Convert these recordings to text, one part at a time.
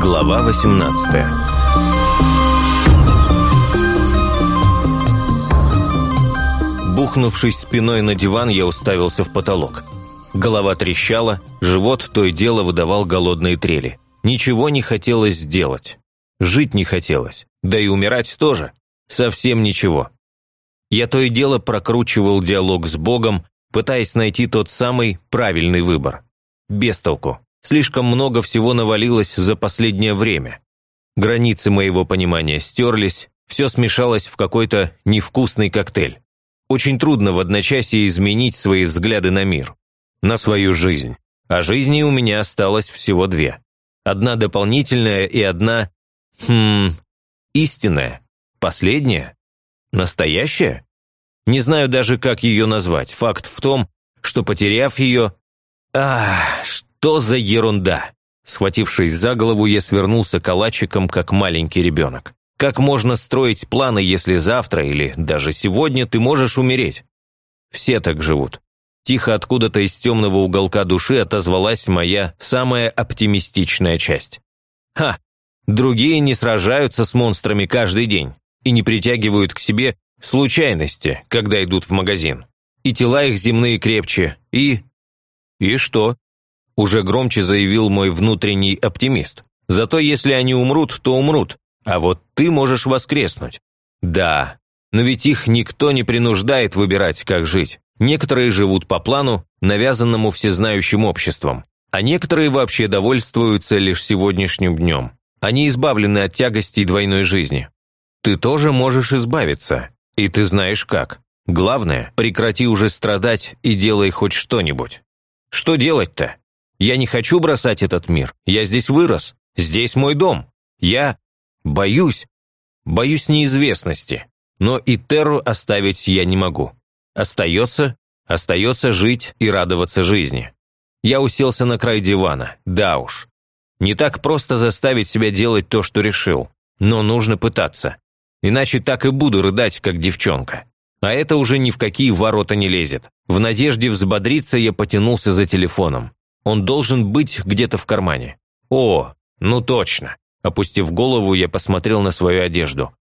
Глава 18 Бухнувшись спиной на диван, я уставился в потолок. Голова трещала, живот то и дело выдавал голодные трели. Ничего не хотелось сделать. Жить не хотелось. Да и умирать тоже. Совсем ничего. Я то и дело прокручивал диалог с Богом, пытаясь найти тот самый правильный выбор. Без толку. Слишком много всего навалилось за последнее время. Границы моего понимания стерлись, все смешалось в какой-то невкусный коктейль. Очень трудно в одночасье изменить свои взгляды на мир, на свою жизнь. А жизни у меня осталось всего две. Одна дополнительная и одна... Хм... Истинная. Последняя. Настоящая? Не знаю даже, как ее назвать. Факт в том, что, потеряв ее... Ах, что за ерунда! Схватившись за голову, я свернулся калачиком, как маленький ребенок. Как можно строить планы, если завтра или даже сегодня ты можешь умереть? Все так живут. Тихо откуда-то из темного уголка души отозвалась моя самая оптимистичная часть. Ха! Другие не сражаются с монстрами каждый день и не притягивают к себе случайности, когда идут в магазин. И тела их земные крепче, и... И что? Уже громче заявил мой внутренний оптимист. Зато если они умрут, то умрут, а вот ты можешь воскреснуть. Да, но ведь их никто не принуждает выбирать, как жить. Некоторые живут по плану, навязанному всезнающим обществом, а некоторые вообще довольствуются лишь сегодняшним днем. Они избавлены от тягостей двойной жизни. Ты тоже можешь избавиться, и ты знаешь как. Главное, прекрати уже страдать и делай хоть что-нибудь. Что делать-то? Я не хочу бросать этот мир. Я здесь вырос. Здесь мой дом. Я Боюсь. Боюсь неизвестности. Но и Терру оставить я не могу. Остается, остается жить и радоваться жизни. Я уселся на край дивана. Да уж. Не так просто заставить себя делать то, что решил. Но нужно пытаться. Иначе так и буду рыдать, как девчонка. А это уже ни в какие ворота не лезет. В надежде взбодриться я потянулся за телефоном. Он должен быть где-то в кармане. О, ну точно. Опустив голову, я посмотрел на свою одежду.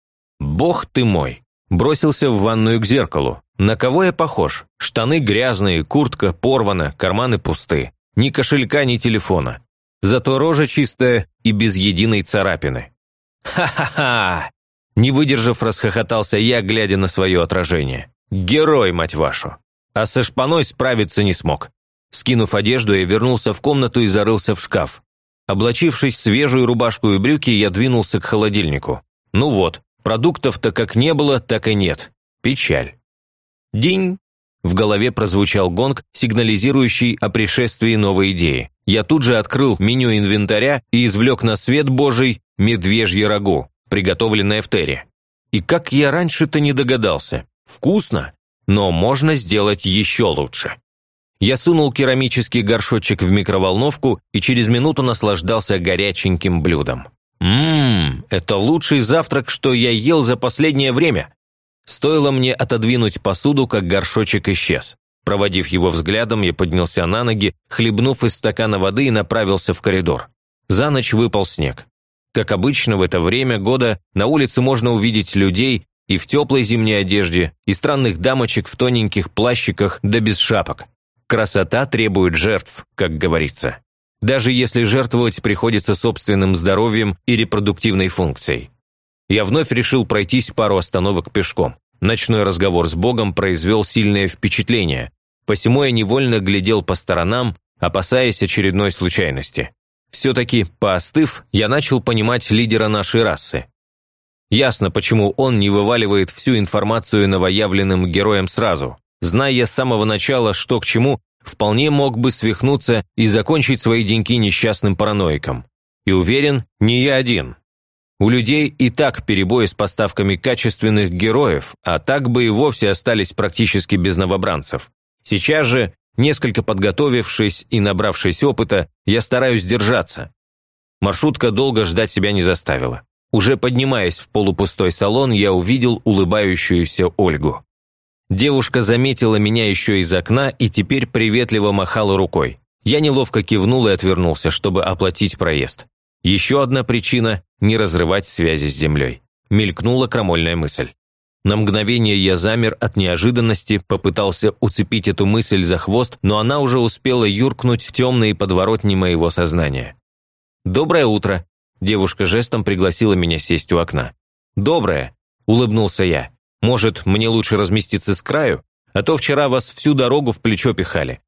«Бог ты мой!» Бросился в ванную к зеркалу. На кого я похож? Штаны грязные, куртка порвана, карманы пусты. Ни кошелька, ни телефона. Зато рожа чистая и без единой царапины. «Ха-ха-ха!» Не выдержав, расхохотался я, глядя на свое отражение. «Герой, мать вашу!» А со шпаной справиться не смог. Скинув одежду, я вернулся в комнату и зарылся в шкаф. Облачившись в свежую рубашку и брюки, я двинулся к холодильнику. Ну вот, продуктов-то как не было, так и нет. Печаль. День. В голове прозвучал гонг, сигнализирующий о пришествии новой идеи. Я тут же открыл меню инвентаря и извлек на свет божий медвежье рагу, приготовленное в Терре. И как я раньше-то не догадался. Вкусно, но можно сделать еще лучше. Я сунул керамический горшочек в микроволновку и через минуту наслаждался горяченьким блюдом. Ммм, это лучший завтрак, что я ел за последнее время. Стоило мне отодвинуть посуду, как горшочек исчез. Проводив его взглядом, я поднялся на ноги, хлебнув из стакана воды и направился в коридор. За ночь выпал снег. Как обычно, в это время года на улице можно увидеть людей и в теплой зимней одежде, и странных дамочек в тоненьких плащиках да без шапок. Красота требует жертв, как говорится. Даже если жертвовать приходится собственным здоровьем и репродуктивной функцией. Я вновь решил пройтись пару остановок пешком. Ночной разговор с Богом произвел сильное впечатление, посему я невольно глядел по сторонам, опасаясь очередной случайности. Все-таки, поостыв, я начал понимать лидера нашей расы. Ясно, почему он не вываливает всю информацию новоявленным героям сразу зная с самого начала, что к чему, вполне мог бы свихнуться и закончить свои деньки несчастным параноиком. И уверен, не я один. У людей и так перебои с поставками качественных героев, а так бы и вовсе остались практически без новобранцев. Сейчас же, несколько подготовившись и набравшись опыта, я стараюсь держаться. Маршрутка долго ждать себя не заставила. Уже поднимаясь в полупустой салон, я увидел улыбающуюся Ольгу. Девушка заметила меня еще из окна и теперь приветливо махала рукой. Я неловко кивнул и отвернулся, чтобы оплатить проезд. Еще одна причина – не разрывать связи с землей. Мелькнула крамольная мысль. На мгновение я замер от неожиданности, попытался уцепить эту мысль за хвост, но она уже успела юркнуть в темные подворотни моего сознания. «Доброе утро!» – девушка жестом пригласила меня сесть у окна. «Доброе!» – улыбнулся я. «Может, мне лучше разместиться с краю? А то вчера вас всю дорогу в плечо пихали».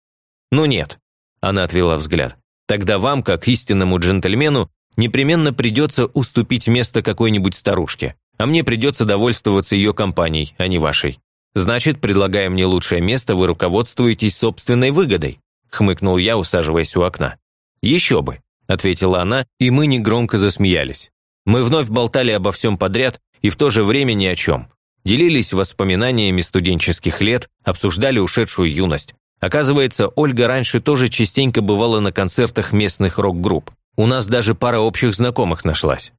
«Ну нет», – она отвела взгляд. «Тогда вам, как истинному джентльмену, непременно придется уступить место какой-нибудь старушке а мне придется довольствоваться ее компанией, а не вашей. Значит, предлагая мне лучшее место, вы руководствуетесь собственной выгодой», хмыкнул я, усаживаясь у окна. «Еще бы», ответила она, и мы негромко засмеялись. Мы вновь болтали обо всем подряд и в то же время ни о чем. Делились воспоминаниями студенческих лет, обсуждали ушедшую юность. Оказывается, Ольга раньше тоже частенько бывала на концертах местных рок-групп. У нас даже пара общих знакомых нашлась.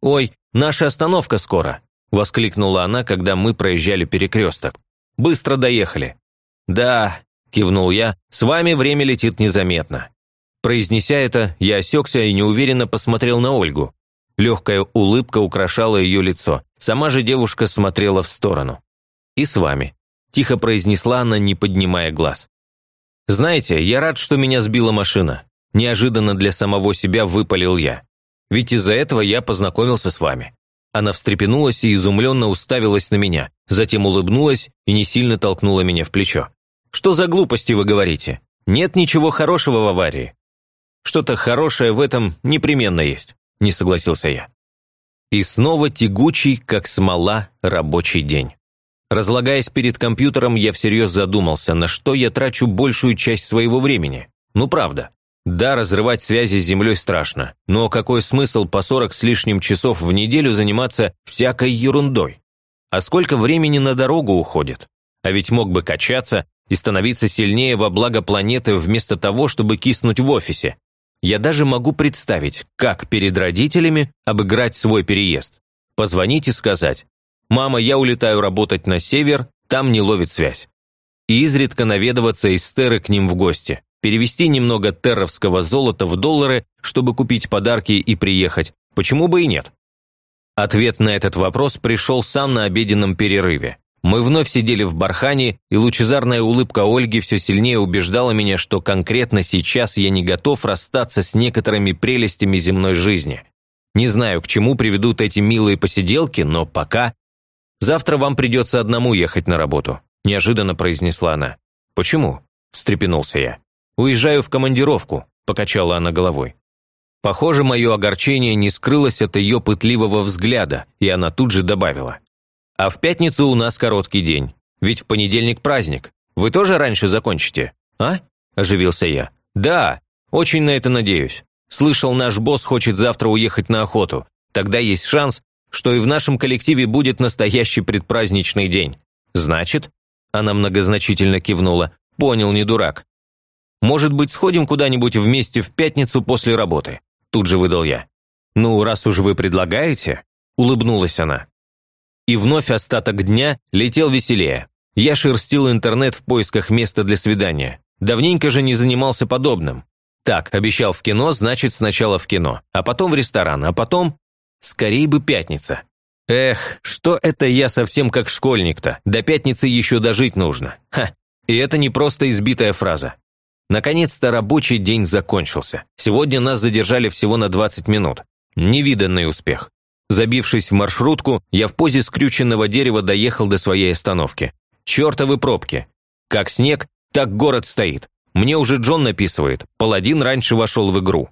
«Ой, наша остановка скоро!» – воскликнула она, когда мы проезжали перекресток. «Быстро доехали!» «Да», – кивнул я, – «с вами время летит незаметно». Произнеся это, я осекся и неуверенно посмотрел на Ольгу. Легкая улыбка украшала ее лицо. Сама же девушка смотрела в сторону. «И с вами», – тихо произнесла она, не поднимая глаз. «Знаете, я рад, что меня сбила машина. Неожиданно для самого себя выпалил я. Ведь из-за этого я познакомился с вами». Она встрепенулась и изумленно уставилась на меня, затем улыбнулась и не сильно толкнула меня в плечо. «Что за глупости вы говорите? Нет ничего хорошего в аварии». «Что-то хорошее в этом непременно есть», – не согласился я. И снова тягучий, как смола, рабочий день. Разлагаясь перед компьютером, я всерьез задумался, на что я трачу большую часть своего времени. Ну правда, да, разрывать связи с Землей страшно, но какой смысл по 40 с лишним часов в неделю заниматься всякой ерундой? А сколько времени на дорогу уходит? А ведь мог бы качаться и становиться сильнее во благо планеты вместо того, чтобы киснуть в офисе. Я даже могу представить, как перед родителями обыграть свой переезд. Позвонить и сказать «Мама, я улетаю работать на север, там не ловит связь». И изредка наведываться из Терры к ним в гости перевести немного терровского золота в доллары, чтобы купить подарки и приехать. Почему бы и нет? Ответ на этот вопрос пришел сам на обеденном перерыве. Мы вновь сидели в бархане, и лучезарная улыбка Ольги все сильнее убеждала меня, что конкретно сейчас я не готов расстаться с некоторыми прелестями земной жизни. Не знаю, к чему приведут эти милые посиделки, но пока... «Завтра вам придется одному ехать на работу», – неожиданно произнесла она. «Почему?» – встрепенулся я. «Уезжаю в командировку», – покачала она головой. Похоже, мое огорчение не скрылось от ее пытливого взгляда, и она тут же добавила. «А в пятницу у нас короткий день, ведь в понедельник праздник. Вы тоже раньше закончите, а?» – оживился я. «Да, очень на это надеюсь. Слышал, наш босс хочет завтра уехать на охоту. Тогда есть шанс, что и в нашем коллективе будет настоящий предпраздничный день. Значит?» – она многозначительно кивнула. «Понял, не дурак. Может быть, сходим куда-нибудь вместе в пятницу после работы?» Тут же выдал я. «Ну, раз уж вы предлагаете», – улыбнулась она. И вновь остаток дня летел веселее. Я шерстил интернет в поисках места для свидания. Давненько же не занимался подобным. Так, обещал в кино, значит, сначала в кино, а потом в ресторан, а потом... Скорей бы пятница. Эх, что это я совсем как школьник-то? До пятницы еще дожить нужно. Ха, и это не просто избитая фраза. Наконец-то рабочий день закончился. Сегодня нас задержали всего на 20 минут. Невиданный успех. Забившись в маршрутку, я в позе скрюченного дерева доехал до своей остановки. Чертовы пробки. Как снег, так город стоит. Мне уже Джон написывает. Паладин раньше вошел в игру.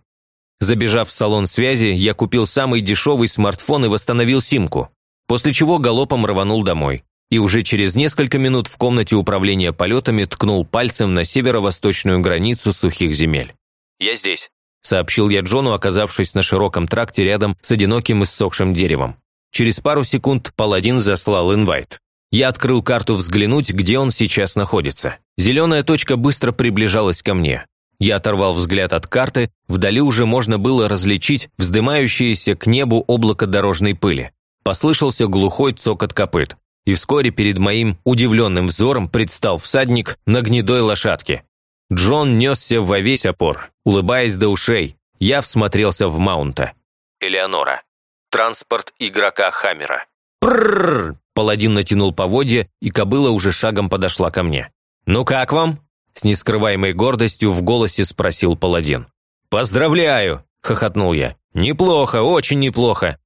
Забежав в салон связи, я купил самый дешевый смартфон и восстановил симку. После чего галопом рванул домой и уже через несколько минут в комнате управления полетами ткнул пальцем на северо-восточную границу сухих земель. «Я здесь», – сообщил я Джону, оказавшись на широком тракте рядом с одиноким иссохшим деревом. Через пару секунд паладин заслал инвайт. Я открыл карту взглянуть, где он сейчас находится. Зеленая точка быстро приближалась ко мне. Я оторвал взгляд от карты, вдали уже можно было различить вздымающееся к небу облако дорожной пыли. Послышался глухой цокот копыт. И вскоре перед моим удивленным взором предстал всадник на гнедой лошадке. Джон несся во весь опор, улыбаясь до ушей. Я всмотрелся в Маунта. Элеонора. Транспорт игрока Хаммера. Пррррр! Паладин натянул поводья, и кобыла уже шагом подошла ко мне. «Ну как вам?» С нескрываемой гордостью в голосе спросил паладин. «Поздравляю!» – хохотнул я. «Неплохо, очень неплохо.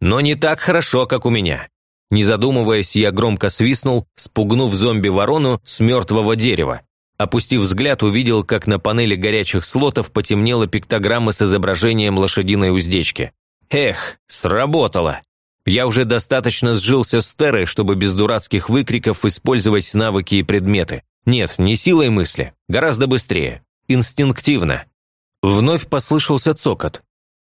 Но не так хорошо, как у меня». Не задумываясь, я громко свистнул, спугнув зомби-ворону с мертвого дерева. Опустив взгляд, увидел, как на панели горячих слотов потемнела пиктограмма с изображением лошадиной уздечки. Эх, сработало. Я уже достаточно сжился с Террой, чтобы без дурацких выкриков использовать навыки и предметы. Нет, не силой мысли, гораздо быстрее, инстинктивно. Вновь послышался цокот.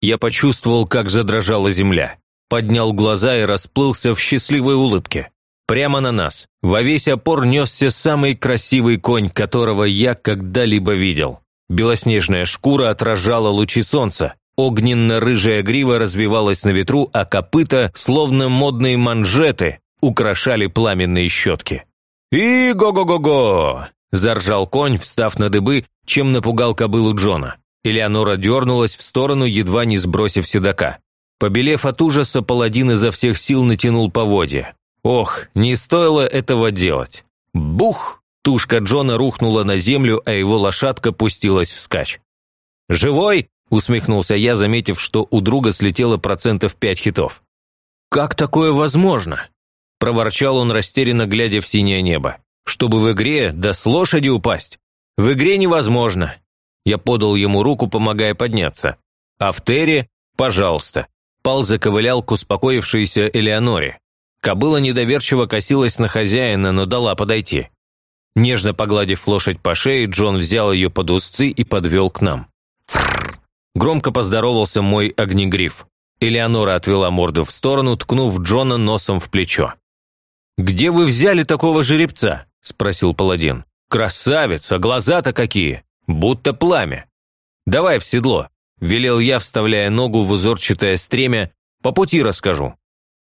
Я почувствовал, как задрожала земля. Поднял глаза и расплылся в счастливой улыбке. Прямо на нас, во весь опор несся самый красивый конь, которого я когда-либо видел. Белоснежная шкура отражала лучи солнца, огненно-рыжая грива развивалась на ветру, а копыта, словно модные манжеты, украшали пламенные щетки. «И го-го-го-го!» – заржал конь, встав на дыбы, чем напугал кобылу Джона. Элеонора дернулась в сторону, едва не сбросив седока. Побелев от ужаса, паладин изо всех сил натянул поводья. Ох, не стоило этого делать. Бух! Тушка Джона рухнула на землю, а его лошадка пустилась вскачь. «Живой?» – усмехнулся я, заметив, что у друга слетело процентов пять хитов. «Как такое возможно?» – проворчал он, растерянно глядя в синее небо. «Чтобы в игре, да с лошади упасть? В игре невозможно. Я подал ему руку, помогая подняться. А в Терре – пожалуйста. Пал заковылял к успокоившейся Элеоноре. Кобыла недоверчиво косилась на хозяина, но дала подойти. Нежно погладив лошадь по шее, Джон взял ее под узцы и подвел к нам. Громко поздоровался мой огнегриф. Элеонора отвела морду в сторону, ткнув Джона носом в плечо. «Где вы взяли такого жеребца?» – спросил паладин. «Красавец, а глаза-то какие!» будто пламя. «Давай в седло», – велел я, вставляя ногу в узорчатое стремя, по пути расскажу.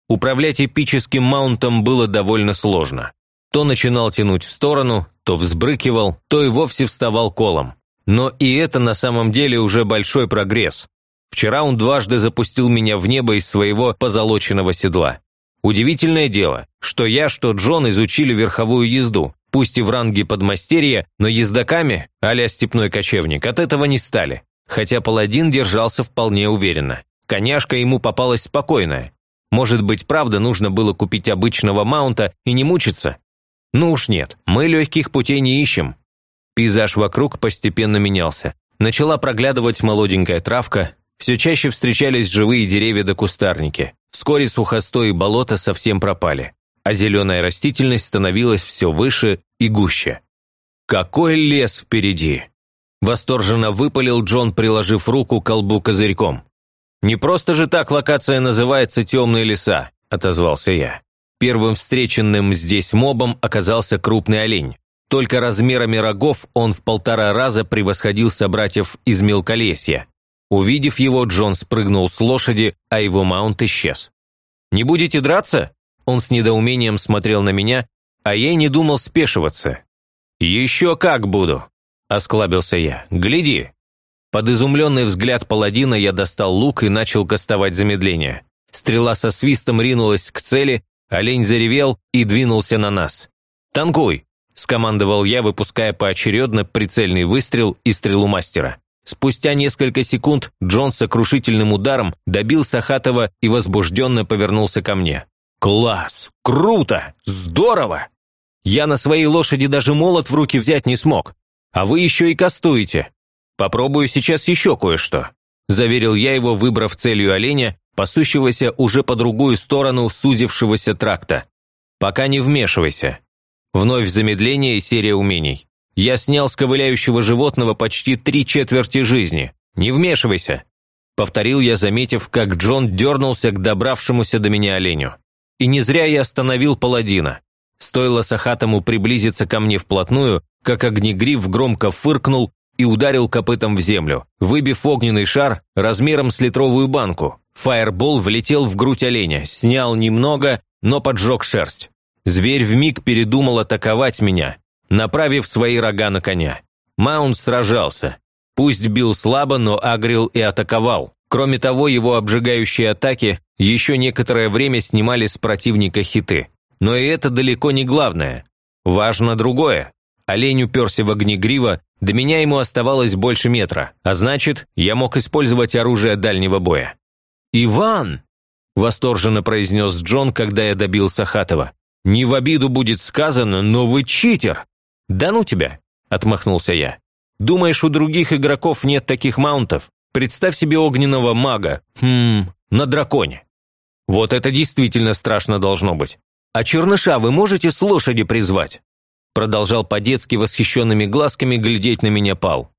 Управлять эпическим маунтом было довольно сложно. То начинал тянуть в сторону, то взбрыкивал, то и вовсе вставал колом. Но и это на самом деле уже большой прогресс. Вчера он дважды запустил меня в небо из своего позолоченного седла. Удивительное дело, что я, что Джон изучили верховую езду, пусть и в ранге подмастерья, но ездаками, а степной кочевник, от этого не стали. Хотя паладин держался вполне уверенно. Коняшка ему попалась спокойная. Может быть, правда, нужно было купить обычного маунта и не мучиться? Ну уж нет, мы легких путей не ищем. Пейзаж вокруг постепенно менялся. Начала проглядывать молоденькая травка, все чаще встречались живые деревья да кустарники. Вскоре сухостой и болото совсем пропали а зеленая растительность становилась все выше и гуще. «Какой лес впереди!» Восторженно выпалил Джон, приложив руку к колбу козырьком. «Не просто же так локация называется «Темные леса», – отозвался я. Первым встреченным здесь мобом оказался крупный олень. Только размерами рогов он в полтора раза превосходил собратьев из мелколесья. Увидев его, Джон спрыгнул с лошади, а его маунт исчез. «Не будете драться?» Он с недоумением смотрел на меня, а я не думал спешиваться. «Еще как буду!» – осклабился я. «Гляди!» Под изумленный взгляд паладина я достал лук и начал кастовать замедление. Стрела со свистом ринулась к цели, олень заревел и двинулся на нас. «Танкуй!» – скомандовал я, выпуская поочередно прицельный выстрел и стрелу мастера. Спустя несколько секунд Джон сокрушительным ударом добил Сахатова и возбужденно повернулся ко мне. Класс! Круто! Здорово! Я на своей лошади даже молот в руки взять не смог. А вы еще и кастуете. Попробую сейчас еще кое-что. Заверил я его, выбрав целью оленя, пасущегося уже по другую сторону сузившегося тракта. Пока не вмешивайся. Вновь замедление и серия умений. Я снял с ковыляющего животного почти три четверти жизни. Не вмешивайся. Повторил я, заметив, как Джон дернулся к добравшемуся до меня оленю. И не зря я остановил паладина. Стоило Сахатому приблизиться ко мне вплотную, как огнегриф громко фыркнул и ударил копытом в землю, выбив огненный шар размером с литровую банку. Фаербол влетел в грудь оленя, снял немного, но поджег шерсть. Зверь вмиг передумал атаковать меня, направив свои рога на коня. Маунт сражался. Пусть бил слабо, но агрил и атаковал. Кроме того, его обжигающие атаки еще некоторое время снимали с противника хиты. Но и это далеко не главное. Важно другое. Олень уперся в огнегрива, до меня ему оставалось больше метра, а значит, я мог использовать оружие дальнего боя. «Иван!» – восторженно произнес Джон, когда я добил Сахатова. «Не в обиду будет сказано, но вы читер!» «Да ну тебя!» – отмахнулся я. «Думаешь, у других игроков нет таких маунтов? Представь себе огненного мага, хм, на драконе. Вот это действительно страшно должно быть. А черныша вы можете с лошади призвать?» Продолжал по-детски восхищенными глазками глядеть на меня Пал.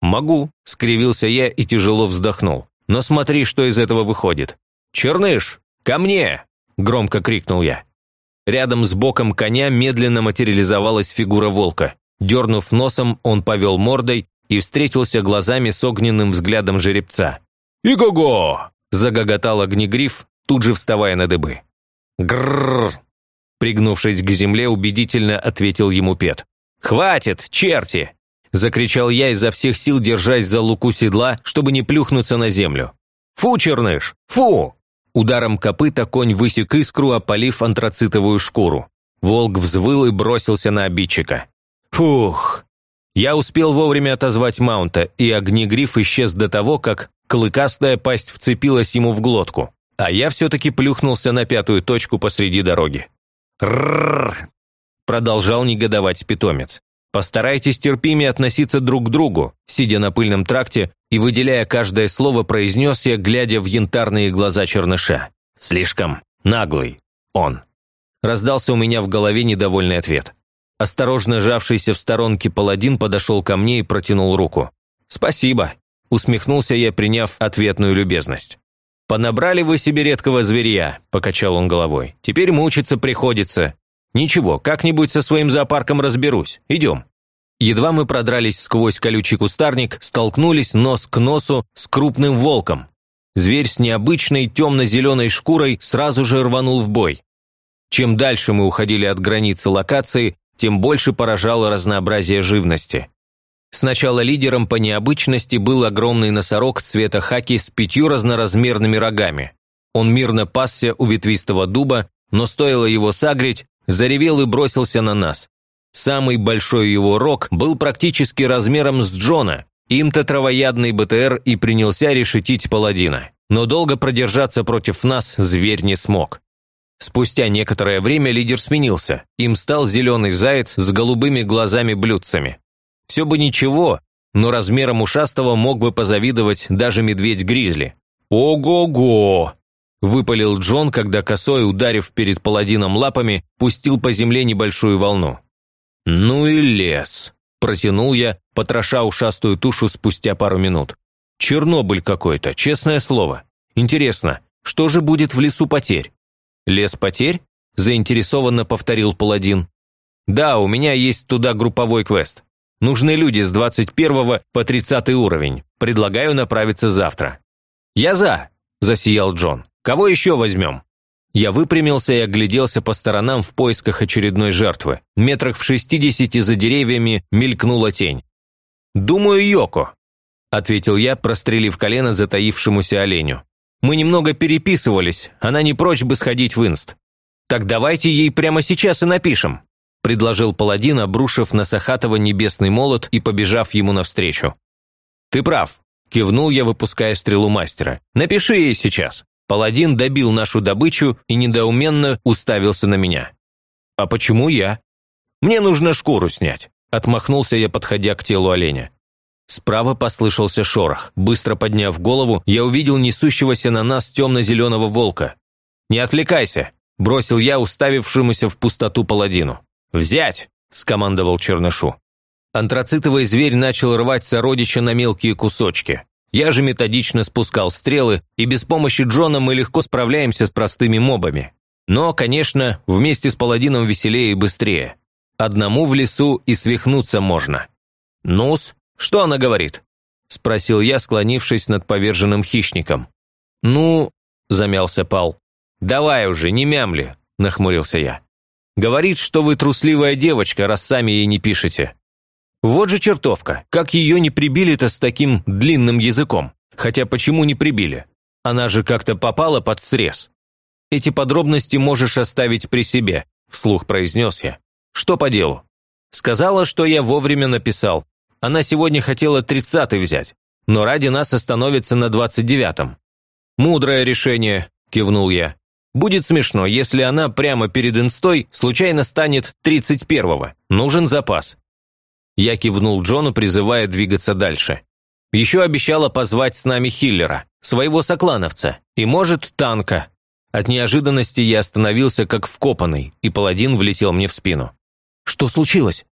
«Могу», – скривился я и тяжело вздохнул. «Но смотри, что из этого выходит. Черныш, ко мне!» – громко крикнул я. Рядом с боком коня медленно материализовалась фигура волка. Дернув носом, он повел мордой и встретился глазами с огненным взглядом жеребца. «Иго-го!» – загоготал огнегриф, тут же вставая на дыбы. «Грррр!» Пригнувшись к земле, убедительно ответил ему Пет. «Хватит, черти!» – закричал я изо всех сил, держась за луку седла, чтобы не плюхнуться на землю. «Фу, черныш! Фу!» Ударом копыта конь высек искру, опалив антрацитовую шкуру. Волк взвыл и бросился на обидчика. «Фух!» Я успел вовремя отозвать маунта, и огнегриф исчез до того, как клыкастая пасть вцепилась ему в глотку, а я все-таки плюхнулся на пятую точку посреди дороги. «Ррррр!» – продолжал негодовать питомец. «Постарайтесь терпимее относиться друг к другу», сидя на пыльном тракте и выделяя каждое слово, произнес я, глядя в янтарные глаза черныша. «Слишком наглый он». Раздался у меня в голове недовольный ответ. Осторожно жавшийся в сторонке паладин подошел ко мне и протянул руку. «Спасибо», – усмехнулся я, приняв ответную любезность. «Понабрали вы себе редкого зверя», – покачал он головой. «Теперь мучиться приходится. Ничего, как-нибудь со своим зоопарком разберусь. Идем». Едва мы продрались сквозь колючий кустарник, столкнулись нос к носу с крупным волком. Зверь с необычной темно-зеленой шкурой сразу же рванул в бой. Чем дальше мы уходили от границы локации, тем больше поражало разнообразие живности. Сначала лидером по необычности был огромный носорог цвета хаки с пятью разноразмерными рогами. Он мирно пасся у ветвистого дуба, но стоило его сагрить, заревел и бросился на нас. Самый большой его рог был практически размером с Джона, им-то травоядный БТР и принялся решетить паладина. Но долго продержаться против нас зверь не смог. Спустя некоторое время лидер сменился. Им стал зеленый заяц с голубыми глазами-блюдцами. Все бы ничего, но размером ушастого мог бы позавидовать даже медведь-гризли. «Ого-го!» – выпалил Джон, когда косой, ударив перед паладином лапами, пустил по земле небольшую волну. «Ну и лес!» – протянул я, потроша ушастую тушу спустя пару минут. «Чернобыль какой-то, честное слово. Интересно, что же будет в лесу потерь?» «Лес потерь?» – заинтересованно повторил паладин. «Да, у меня есть туда групповой квест. Нужны люди с 21 по 30 уровень. Предлагаю направиться завтра». «Я за!» – засиял Джон. «Кого еще возьмем?» Я выпрямился и огляделся по сторонам в поисках очередной жертвы. Метрах в шестидесяти за деревьями мелькнула тень. «Думаю, Йоко», – ответил я, прострелив колено затаившемуся оленю. «Мы немного переписывались, она не прочь бы сходить в инст. Так давайте ей прямо сейчас и напишем». – предложил паладин, обрушив на Сахатова небесный молот и побежав ему навстречу. «Ты прав», – кивнул я, выпуская стрелу мастера. «Напиши ей сейчас». Паладин добил нашу добычу и недоуменно уставился на меня. «А почему я?» «Мне нужно шкуру снять», – отмахнулся я, подходя к телу оленя. Справа послышался шорох. Быстро подняв голову, я увидел несущегося на нас темно-зеленого волка. «Не отвлекайся», – бросил я уставившемуся в пустоту паладину. «Взять!» – скомандовал Чернышу. Антрацитовый зверь начал рвать сородича на мелкие кусочки. Я же методично спускал стрелы, и без помощи Джона мы легко справляемся с простыми мобами. Но, конечно, вместе с паладином веселее и быстрее. Одному в лесу и свихнуться можно. «Нус, что она говорит?» – спросил я, склонившись над поверженным хищником. «Ну...» – замялся Пал. «Давай уже, не мямли», – нахмурился я. Говорит, что вы трусливая девочка, раз сами ей не пишете. Вот же чертовка, как ее не прибили-то с таким длинным языком? Хотя почему не прибили? Она же как-то попала под срез. Эти подробности можешь оставить при себе, вслух произнес я. Что по делу? Сказала, что я вовремя написал. Она сегодня хотела тридцатый взять, но ради нас остановится на двадцать девятом. Мудрое решение, кивнул я. Будет смешно, если она прямо перед инстой случайно станет тридцать первого. Нужен запас. Я кивнул Джону, призывая двигаться дальше. Еще обещала позвать с нами Хиллера, своего соклановца, и, может, танка. От неожиданности я остановился как вкопанный, и паладин влетел мне в спину. «Что случилось?»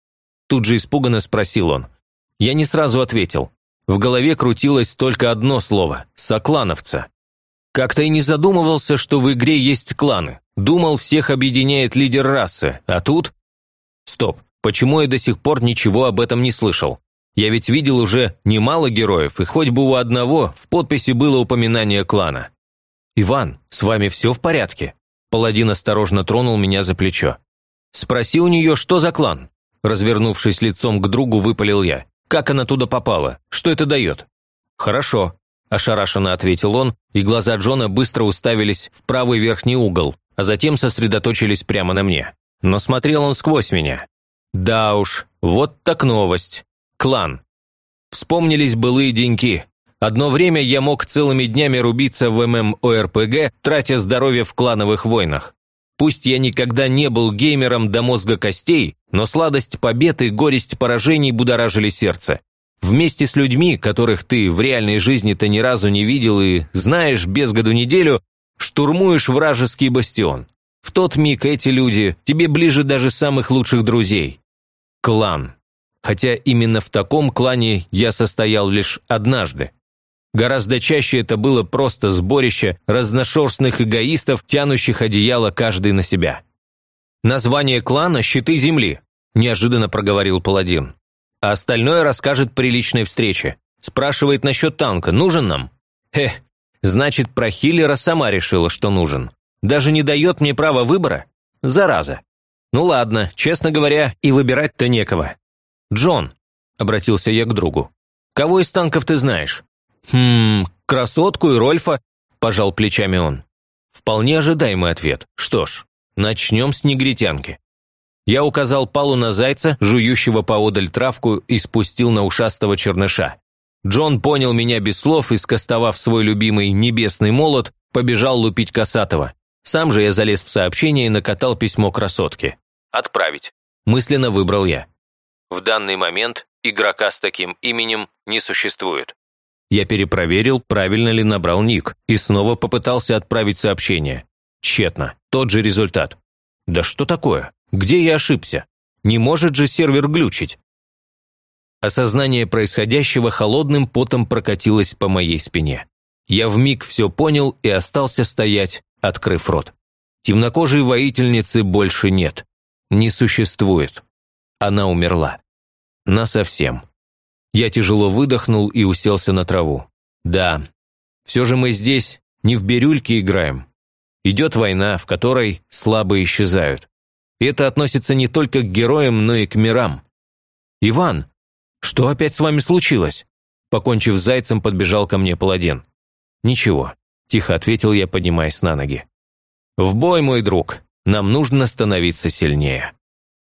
Тут же испуганно спросил он. Я не сразу ответил. В голове крутилось только одно слово – «соклановца». Как-то и не задумывался, что в игре есть кланы. Думал, всех объединяет лидер расы, а тут… Стоп, почему я до сих пор ничего об этом не слышал? Я ведь видел уже немало героев, и хоть бы у одного в подписи было упоминание клана. «Иван, с вами все в порядке?» Паладин осторожно тронул меня за плечо. «Спроси у нее, что за клан?» Развернувшись лицом к другу, выпалил я. «Как она туда попала? Что это дает?» «Хорошо», – ошарашенно ответил он, и глаза Джона быстро уставились в правый верхний угол, а затем сосредоточились прямо на мне. Но смотрел он сквозь меня. «Да уж, вот так новость. Клан. Вспомнились былые деньки. Одно время я мог целыми днями рубиться в ММОРПГ, тратя здоровье в клановых войнах. Пусть я никогда не был геймером до мозга костей, но сладость побед и горесть поражений будоражили сердце. Вместе с людьми, которых ты в реальной жизни-то ни разу не видел и знаешь без году неделю, штурмуешь вражеский бастион. В тот миг эти люди тебе ближе даже самых лучших друзей. Клан хотя именно в таком клане я состоял лишь однажды. Гораздо чаще это было просто сборище разношерстных эгоистов, тянущих одеяло каждый на себя. «Название клана – щиты земли», – неожиданно проговорил паладин. «А остальное расскажет при личной встрече. Спрашивает насчет танка, нужен нам?» «Эх, значит, про Хиллера сама решила, что нужен. Даже не дает мне права выбора? Зараза. Ну ладно, честно говоря, и выбирать-то некого. «Джон», – обратился я к другу, – «кого из танков ты знаешь?» «Хм, красотку и Рольфа», – пожал плечами он. Вполне ожидаемый ответ. Что ж, начнем с негритянки. Я указал Палу на зайца, жующего поодаль травку, и спустил на ушастого черныша. Джон понял меня без слов и, скостовав свой любимый небесный молот, побежал лупить Касатова. Сам же я залез в сообщение и накатал письмо красотке. «Отправить». Мысленно выбрал я. В данный момент игрока с таким именем не существует. Я перепроверил, правильно ли набрал ник, и снова попытался отправить сообщение. Тщетно. Тот же результат. Да что такое? Где я ошибся? Не может же сервер глючить? Осознание происходящего холодным потом прокатилось по моей спине. Я вмиг все понял и остался стоять, открыв рот. Темнокожей воительницы больше нет. Не существует она умерла. Насовсем. Я тяжело выдохнул и уселся на траву. Да, все же мы здесь не в бирюльке играем. Идет война, в которой слабые исчезают. Это относится не только к героям, но и к мирам. «Иван, что опять с вами случилось?» Покончив с зайцем, подбежал ко мне паладин. «Ничего», – тихо ответил я, поднимаясь на ноги. «В бой, мой друг, нам нужно становиться сильнее».